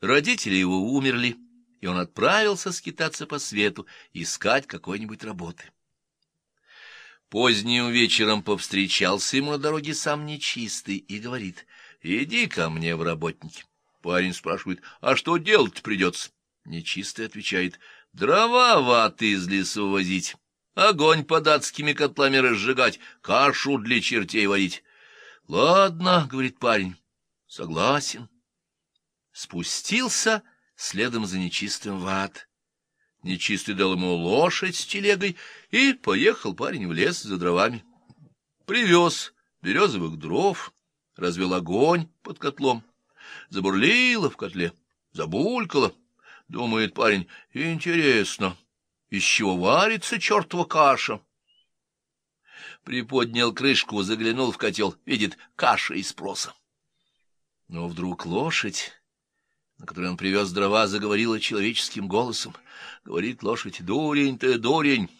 Родители его умерли, и он отправился скитаться по свету, искать какой-нибудь работы. Поздним вечером повстречался ему на дороге сам нечистый и говорит, «Иди ко мне в работники». Парень спрашивает, «А что делать придется?» Нечистый отвечает, «Дрова ваты из лесу возить, огонь под адскими котлами разжигать, кашу для чертей варить». «Ладно», — говорит парень, — «согласен». Спустился следом за нечистым в ад. Нечистый дал ему лошадь с телегой, и поехал парень в лес за дровами. Привез березовых дров, развел огонь под котлом. Забурлило в котле, забулькало. Думает парень, интересно, из чего варится чертова каша? Приподнял крышку, заглянул в котел, видит каша из проса. Но вдруг лошадь на которой он привез дрова, заговорила человеческим голосом. Говорит лошадь, дурень ты, дурень,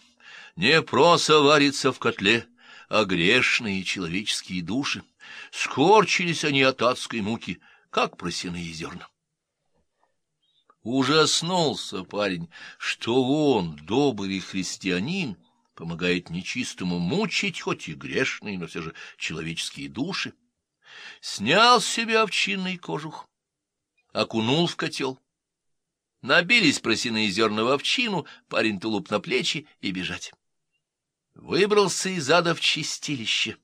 не проса варится в котле, а грешные человеческие души. Скорчились они от адской муки, как просяные зерна. Ужаснулся парень, что он, добрый христианин, помогает нечистому мучить, хоть и грешные, но все же человеческие души. Снял с себя овчинный кожух окунул в котел. Набились просиные зерна в овчину, парень тулуп на плечи и бежать. Выбрался из ада в чистилище.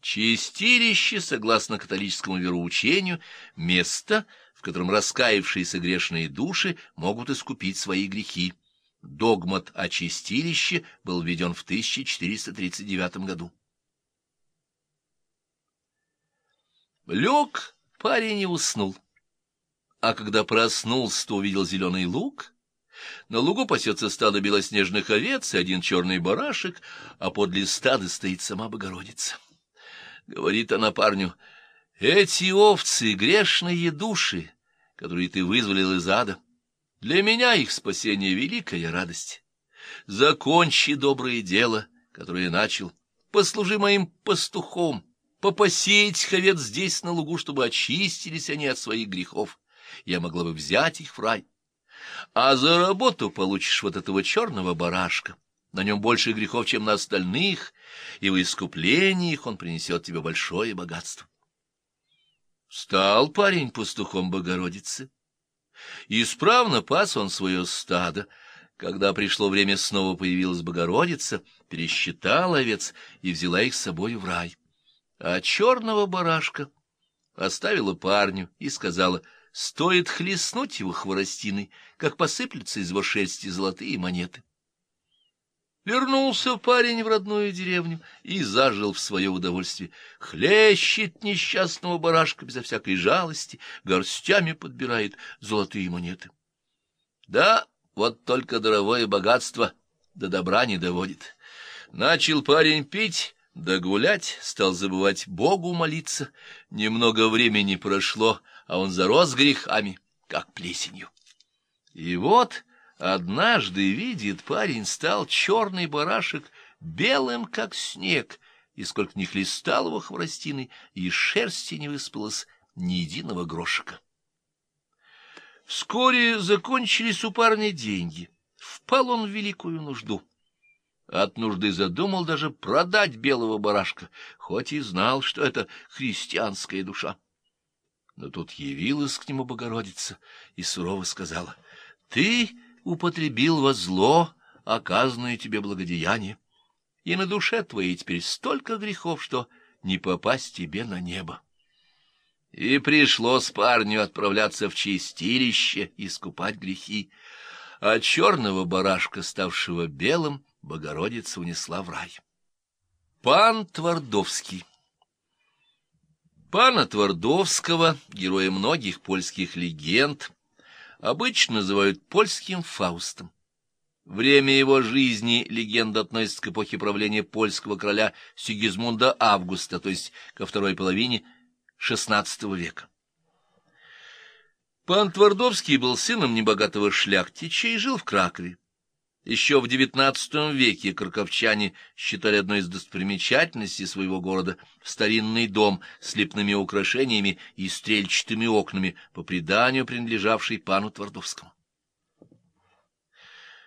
Чистилище, согласно католическому вероучению, место, в котором раскаявшиеся грешные души могут искупить свои грехи. Догмат о чистилище был введен в 1439 году. Лег Парень не уснул. А когда проснулся, то увидел зеленый луг. На лугу пасется стадо белоснежных овец и один черный барашек, а подле стада стоит сама Богородица. Говорит она парню, «Эти овцы — грешные души, которые ты вызволил из ада. Для меня их спасение — великая радость. Закончи доброе дело, которое начал, послужи моим пастухом» попаси этих овец здесь, на лугу, чтобы очистились они от своих грехов. Я могла бы взять их в рай. А за работу получишь вот этого черного барашка. На нем больше грехов, чем на остальных, и в искуплении их он принесет тебе большое богатство. Стал парень пастухом Богородицы. Исправно пас он свое стадо. Когда пришло время, снова появилась Богородица, пересчитала овец и взяла их с собой в рай а черного барашка оставила парню и сказала, стоит хлестнуть его хворостиной, как посыплются из его шерсти золотые монеты. Вернулся парень в родную деревню и зажил в свое удовольствие. Хлещет несчастного барашка безо всякой жалости, горстями подбирает золотые монеты. Да, вот только даровое богатство до добра не доводит. Начал парень пить да гулять, стал забывать Богу молиться. Немного времени прошло, а он зарос грехами, как плесенью. И вот однажды, видит, парень стал черный барашек, белым, как снег, и сколько ни хлестал его хворостиной, и шерсти не выспалось ни единого грошика. Вскоре закончились у парня деньги. Впал он в великую нужду. От нужды задумал даже продать белого барашка, хоть и знал, что это христианская душа. Но тут явилась к нему Богородица и сурово сказала, — Ты употребил во зло оказанное тебе благодеяние, и на душе твоей теперь столько грехов, что не попасть тебе на небо. И пришлось парню отправляться в чистилище искупать грехи, а черного барашка, ставшего белым, Богородица унесла в рай. Пан Твардовский Пана Твардовского, героя многих польских легенд, обычно называют польским Фаустом. Время его жизни легенда относится к эпохе правления польского короля Сигизмунда Августа, то есть ко второй половине XVI века. Пан Твардовский был сыном небогатого шляхтича и жил в Кракове. Еще в XIX веке краковчане считали одной из достопримечательностей своего города старинный дом с лепными украшениями и стрельчатыми окнами, по преданию принадлежавший пану Твардовскому.